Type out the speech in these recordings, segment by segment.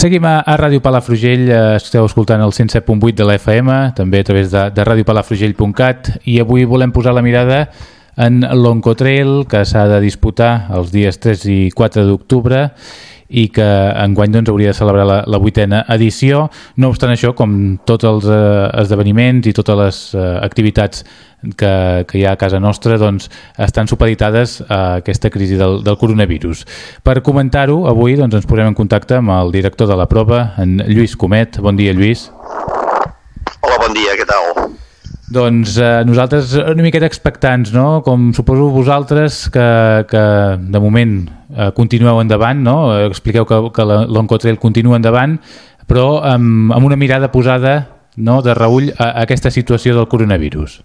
Seguim a, a Ràdio Palafrugell, eh, esteu escoltant el 107.8 de la FM, també a través de, de radiopalafrugell.cat i avui volem posar la mirada en l'Oncotrail que s'ha de disputar els dies 3 i 4 d'octubre i que enguany doncs, hauria de celebrar la, la vuitena edició. No obstant això, com tots els eh, esdeveniments i totes les eh, activitats que, que hi ha a casa nostra doncs, estan supeditades a aquesta crisi del, del coronavirus. Per comentar-ho, avui doncs, ens posem en contacte amb el director de la prova, en Lluís Comet. Bon dia, Lluís. Hola, bon dia, què tal? Doncs eh, nosaltres una miqueta expectants, no? Com suposo vosaltres que, que de moment eh, continueu endavant, no? Expliqueu que, que l'Oncotrail continua endavant, però amb, amb una mirada posada no, de reull a, a aquesta situació del coronavirus.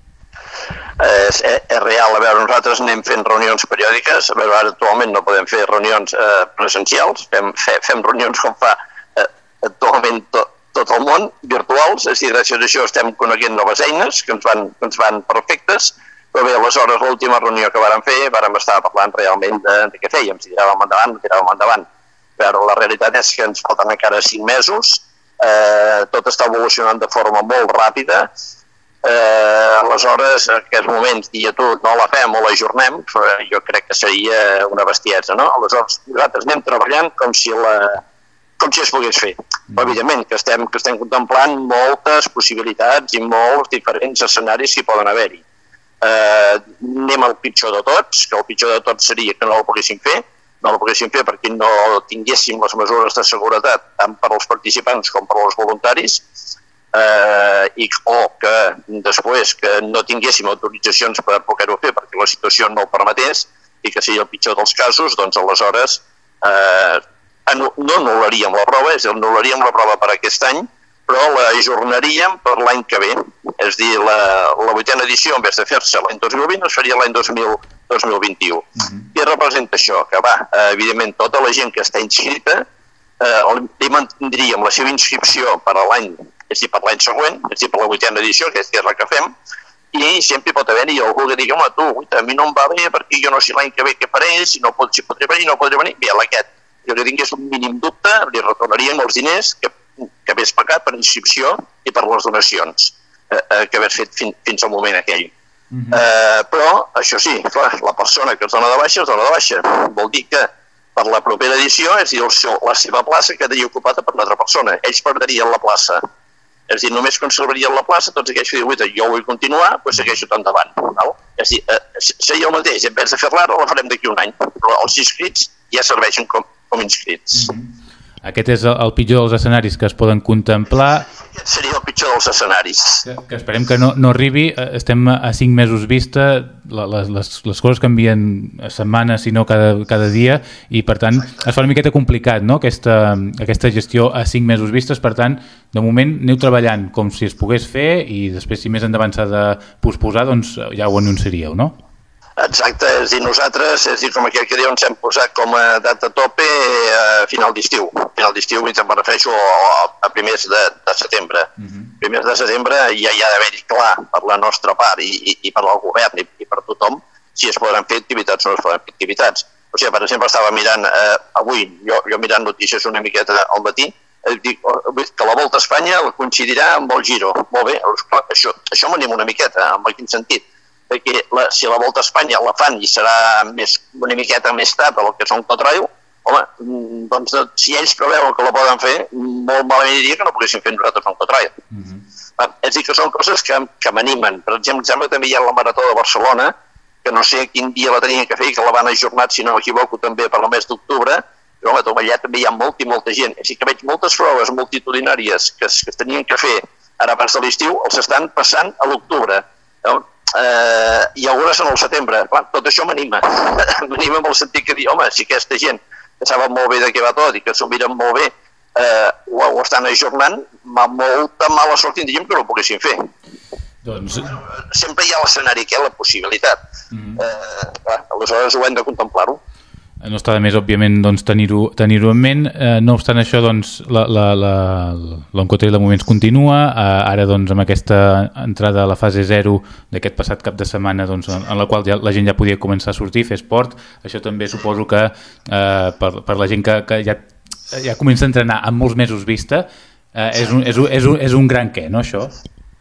És, és real, a veure, nosaltres anem fent reunions periòdiques, a veure, ara actualment no podem fer reunions eh, presencials, fem, fe, fem reunions com fa eh, actualment tot, tot el món, virtuals, és a dir, gràcies a això estem coneguent noves eines que ens van, que ens van perfectes, però bé, aleshores l'última reunió que vàrem fer vàrem estar parlant realment de, de què fèiem, si tiràvem endavant tiràvem endavant. Però la realitat és que ens falten encara cinc mesos, eh, tot està evolucionant de forma molt ràpida, eh, aleshores en aquests moments dir a tu no la fem o la ajornem, jo crec que seria una bestiesa, no? Aleshores nosaltres anem treballant com si la, com si es pogués fer. Però, evidentment, que estem, que estem contemplant moltes possibilitats i molts diferents escenaris que poden haver-hi. Eh, anem al pitjor de tots, que el pitjor de tots seria que no el poguéssim fer, no el poguéssim fer perquè no tinguéssim les mesures de seguretat tant per als participants com per als voluntaris, eh, i, o que després que no tinguéssim autoritzacions per poder-ho fer perquè la situació no ho permetés i que sigui el pitjor dels casos, doncs aleshores eh, no anul·laríem la prova, és a dir, anul·laríem la prova per aquest any, però la ajornaríem per l'any que ve. És dir, la, la vuitena edició, en vez de fer-se l'any 2020, es faria l'any 2021. Uh -huh. I representa això, que va, eh, evidentment, tota la gent que està inscrita, eh, li mantindríem la seva inscripció per a l'any, és a dir, per l'any següent, és a dir, per la vuitena edició, que és, que és la que fem, i sempre pot haver-hi algú que digui, home, tu, a mi no em va bé perquè jo no sé l'any que ve què faré, si no pot, si podré venir, no podré venir, bé, aquest jo que tingués un mínim dubte, li retornaríem els diners que, que hagués pagat per inscripció i per les donacions eh, eh, que hagués fet fin, fins al moment aquell. Uh -huh. eh, però, això sí, clar, la persona que es dona de baixa es dona de baixa. Vol dir que per la propera edició, és a dir, el seu, la seva plaça quedaria ocupada per una altra persona. Ells perdrien la plaça. És a dir, només conservarien la plaça, tots aquells que diuen, jo vull continuar, doncs segueixo tot endavant. Val? És a dir, eh, seria el mateix, en vez de fer-la ara, la farem d'aquí un any. Però els inscrits ja serveixen com, com inscrits. Mm -hmm. Aquest és el, el pitjor dels escenaris que es poden contemplar. Aquest seria el pitjor dels escenaris. Que, que esperem que no, no arribi. Eh, estem a cinc mesos vista, les, les, les coses canvien a setmanes, si no cada, cada dia, i per tant Exacte. es fa una miqueta complicat no? aquesta, aquesta gestió a cinc mesos vistes. Per tant, de moment aneu treballant com si es pogués fer i després, si més endavant s'ha de posposar, doncs ja ho anunciaríeu, no? Exacte, és dir, nosaltres, és dir, com aquell que diu, ens hem posat com a data tope a final d'estiu. Final d'estiu, em refereixo a, primers de, de setembre. Uh -huh. Primers de setembre ja hi ha d'haver-hi clar per la nostra part i, i, i per al govern i, i per tothom si es podran fer activitats o no es poden fer activitats. O sigui, per exemple, estava mirant eh, avui, jo, jo mirant notícies una miqueta al matí, eh, dic que la Volta a Espanya coincidirà amb el Giro. Molt bé, això, això m'anima una miqueta, en quin sentit? Perquè la, si la Volta a Espanya la fan i serà més, una miqueta més tard del que són Cotrail, home, mm, doncs si ells preveuen que la poden fer, molt malament diria que no poguessin fer nosaltres un Cotrail. Mm -hmm. És dir, que són coses que, que m'animen. Per exemple, em sembla que també hi ha la Marató de Barcelona, que no sé quin dia la tenien que fer i que la van ajornar, si no m'equivoco, també per al mes d'octubre, però home, allà també hi ha molta i molta gent. Així que veig moltes proves multitudinàries que, que es tenien que fer ara abans de l'estiu, els estan passant a l'octubre eh, i algunes en el setembre. Clar, tot això m'anima. m'anima en el sentit que dir, home, si aquesta gent que saben molt bé de què va tot i que s'ho miren molt bé eh, ho, ho estan ajornant, molta mala sort tindríem que no ho poguessin fer. Doncs... Sempre hi ha l'escenari que ha la possibilitat. Mm -hmm. eh, clar, aleshores ho hem de contemplar-ho. No està de més, òbviament, doncs, tenir-ho tenir, -ho, en ment. Eh, no obstant això, doncs, l'encotre de moments continua. Eh, ara, doncs, amb aquesta entrada a la fase 0 d'aquest passat cap de setmana, doncs, en, en la qual ja, la gent ja podia començar a sortir, fer esport, això també suposo que eh, per, per la gent que, que ja ja comença a entrenar amb molts mesos vista, eh, és, un, és, un, és, un, és un gran què, no, això?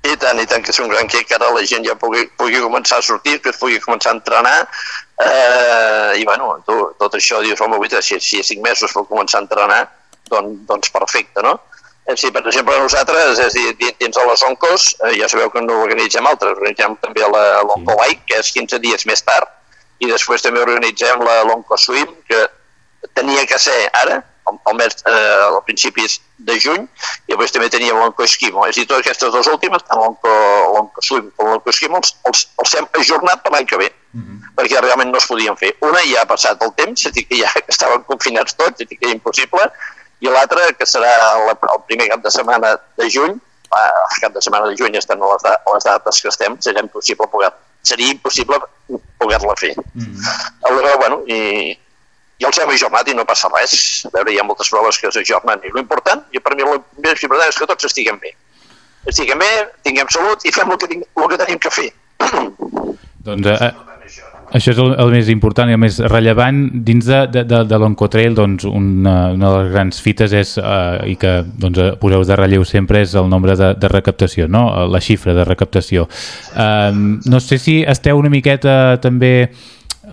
I tant, i tant, que és un gran que ara la gent ja pugui, pugui començar a sortir, que es pugui començar a entrenar, eh, i bueno, tu, tot això dius, home, si, si cinc mesos per començar a entrenar, doncs, doncs perfecte, no? Eh, sí, per exemple, nosaltres, és dir, dins de les Oncos, eh, ja sabeu que no organitzem altres, organitzem també l'Onco Bike, que és 15 dies més tard, i després també organitzem l'Onco Swim, que tenia que ser ara, al mes, eh, al principis de juny, i després també teníem l'Onco Esquimo. És a dir, totes aquestes dues últimes, tant l'Onco Swim com l'Onco Esquimo, els, els, els hem ajornat per l'any que ve, mm -hmm. perquè realment no es podien fer. Una ja ha passat el temps, és a dir, que ja estaven confinats tots, és a dir, que era impossible, i l'altre, que serà la, el primer cap de setmana de juny, el cap de setmana de juny estan a les, a les dates que estem, seria impossible poder, seria impossible poder-la fer. Mm -hmm. Aleshores, bueno, i, i els hem ajornat i no passa res. A veure, hi ha moltes proves que s'ajornen i l'important, i per mi el més important és que tots estiguem bé. Estiguem bé, tinguem salut i fem el que, tinc, el que tenim que fer. Doncs eh, això és el, el més important i el més rellevant. Dins de, de, de, de l'Oncotrail, doncs, una, una de les grans fites és, eh, i que doncs, eh, poseu de relleu sempre és el nombre de, de recaptació, no? la xifra de recaptació. Eh, no sé si esteu una miqueta també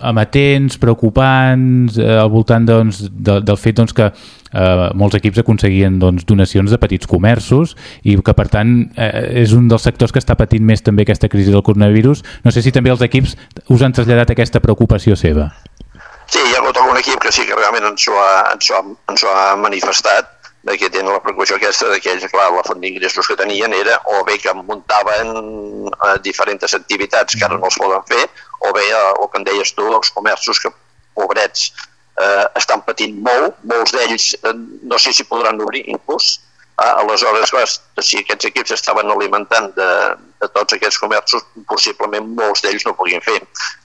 amatents, preocupants, eh, al voltant doncs, de, del fet doncs, que eh, molts equips aconseguien doncs, donacions de petits comerços i que per tant eh, és un dels sectors que està patint més també aquesta crisi del coronavirus. No sé si també els equips us han traslladat aquesta preocupació seva. Sí, hi ha hagut algun equip que sí que realment ens ho ha, ens ho ha, ens ho ha manifestat de que tenen la preocupació aquesta de que ells, clar, la font d'ingressos que tenien era o bé que muntaven eh, diferents activitats que ara no es poden fer, o bé eh, el que en deies tu, els comerços que, pobrets, eh, estan patint molt, molts d'ells eh, no sé si podran obrir inclús, eh, aleshores, clar, si aquests equips estaven alimentant de, de tots aquests comerços, possiblement molts d'ells no puguin fer.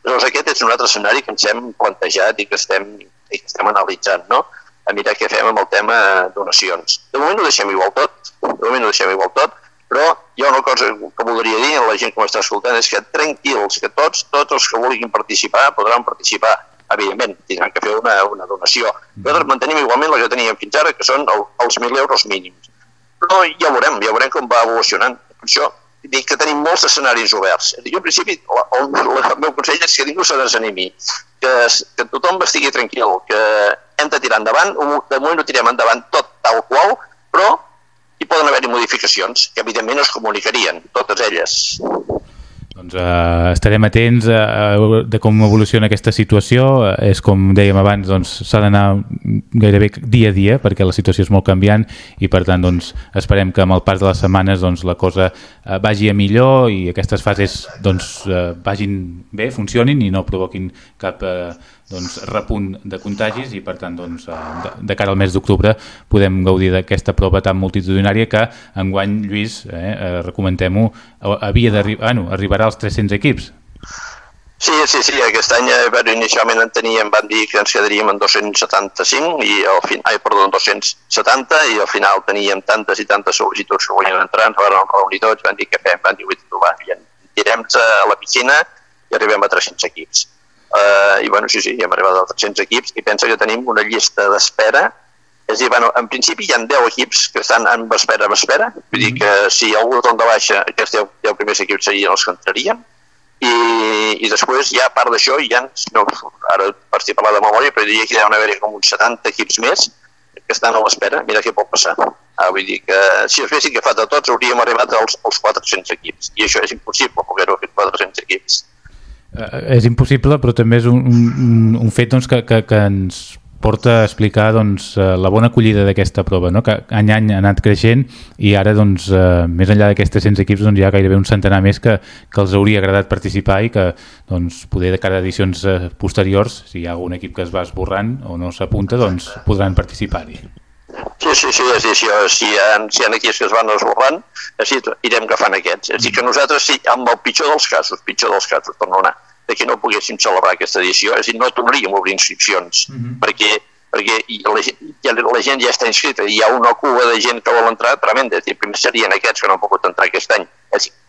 Llavors aquest és un altre escenari que ens hem plantejat i que estem, i que estem analitzant, no? A mirar què fem amb el tema donacions. De moment ho deixem igual tot, de moment ho deixem igual tot, però hi ha una cosa que voldria dir a la gent que m'està escoltant, és que tranquils, que tots, tots els que vulguin participar podran participar. Evidentment, tindran que fer una, una donació. Nosaltres mantenim igualment la que teníem fins ara, que són el, els 1.000 euros mínims. Però ja veurem, ja veurem com va evolucionant. Per això dic que tenim molts escenaris oberts. Jo, en principi, el, el, el meu consell és que ningú se desanimi, que, que tothom estigui tranquil, que hem de tirar endavant, de moment ho tirem endavant tot tal qual, però hi poden haver-hi modificacions, que evidentment es comunicarien, totes elles. Doncs uh, estarem atents a, a, de com evoluciona aquesta situació. És com dèiem abans, doncs s'ha d'anar gairebé dia a dia perquè la situació és molt canviant i per tant doncs, esperem que amb el pas de les setmanes doncs, la cosa uh, vagi a millor i aquestes fases doncs, uh, vagin bé, funcionin i no provoquin cap uh, doncs, repunt de contagis i per tant doncs, de, de cara al mes d'octubre podem gaudir d'aquesta prova tan multitudinària que enguany, Lluís, eh, eh recomentem-ho, havia d'arribar, bueno, arribarà als 300 equips. Sí, sí, sí, aquest any però inicialment en teníem, van dir que ens quedaríem en 275 i al final, ai, perdó, en 270 i al final teníem tantes i tantes sol·licituds que volien entrar, ens van reunir tots, van dir que fem, van dir, va, ja tirem a la piscina i arribem a 300 equips eh, i bueno, sí, sí, hem arribat a 300 equips i pensa que tenim una llista d'espera. És a dir, bueno, en principi hi ha 10 equips que estan en espera, en espera, vull dir que si algú de baixa, aquests 10, 10 primers equips serien els que entrarien, i, i després ja a part d'això hi ha, no, ara per si parlar de memòria, però diria que hi ha haver com uns 70 equips més que estan a l'espera, mira què pot passar. Ah, vull dir que si es fessin que fa de tots hauríem arribat als, als 400 equips, i això és impossible poder-ho fer 400 equips és impossible, però també és un, un, un fet doncs, que, que, que ens porta a explicar doncs, eh, la bona acollida d'aquesta prova, no? que any any ha anat creixent i ara, doncs, eh, més enllà d'aquests 300 equips, doncs, hi ha gairebé un centenar més que, que els hauria agradat participar i que doncs, poder de cada edicions eh, posteriors, si hi ha algun equip que es va esborrant o no s'apunta, doncs podran participar-hi. Sí, sí, sí, és a dir, si, si, hi ha, si hi ha que es van esborrant, així irem agafant aquests. És a dir, que nosaltres, sí, amb el pitjor dels casos, pitjor dels casos, per no anar, de que no poguéssim celebrar aquesta edició, és a dir, no tornaríem a obrir inscripcions, mm -hmm. perquè perquè la gent, ja, la gent ja està inscrita i hi ha una cua de gent que vol entrar tremenda, i primer serien aquests que no han pogut entrar aquest any.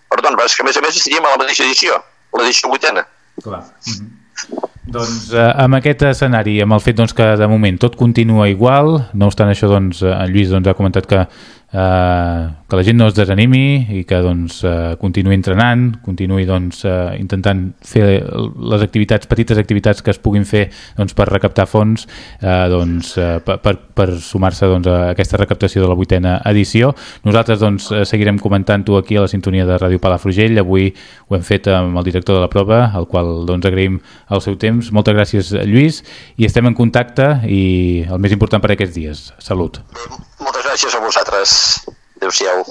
Perdó, és que a més a més estaríem a la mateixa edició, l'edició vuitena. Clar. Mm -hmm. Doncs eh, amb aquest escenari, amb el fet doncs, que de moment tot continua igual, no obstant això, doncs, eh, en Lluís doncs, ha comentat que eh, que la gent no es desanimi i que doncs, eh, continuï entrenant, continuï doncs, eh, intentant fer les activitats, petites activitats que es puguin fer doncs, per recaptar fons eh, doncs, eh, per, per, sumar-se doncs, a aquesta recaptació de la vuitena edició. Nosaltres doncs, eh, seguirem comentant-ho aquí a la sintonia de Ràdio Palafrugell. Avui ho hem fet amb el director de la prova, al qual doncs, agraïm el seu temps. Moltes gràcies, Lluís, i estem en contacte i el més important per aquests dies. Salut. Moltes gràcies a vosaltres. Adéu-siau.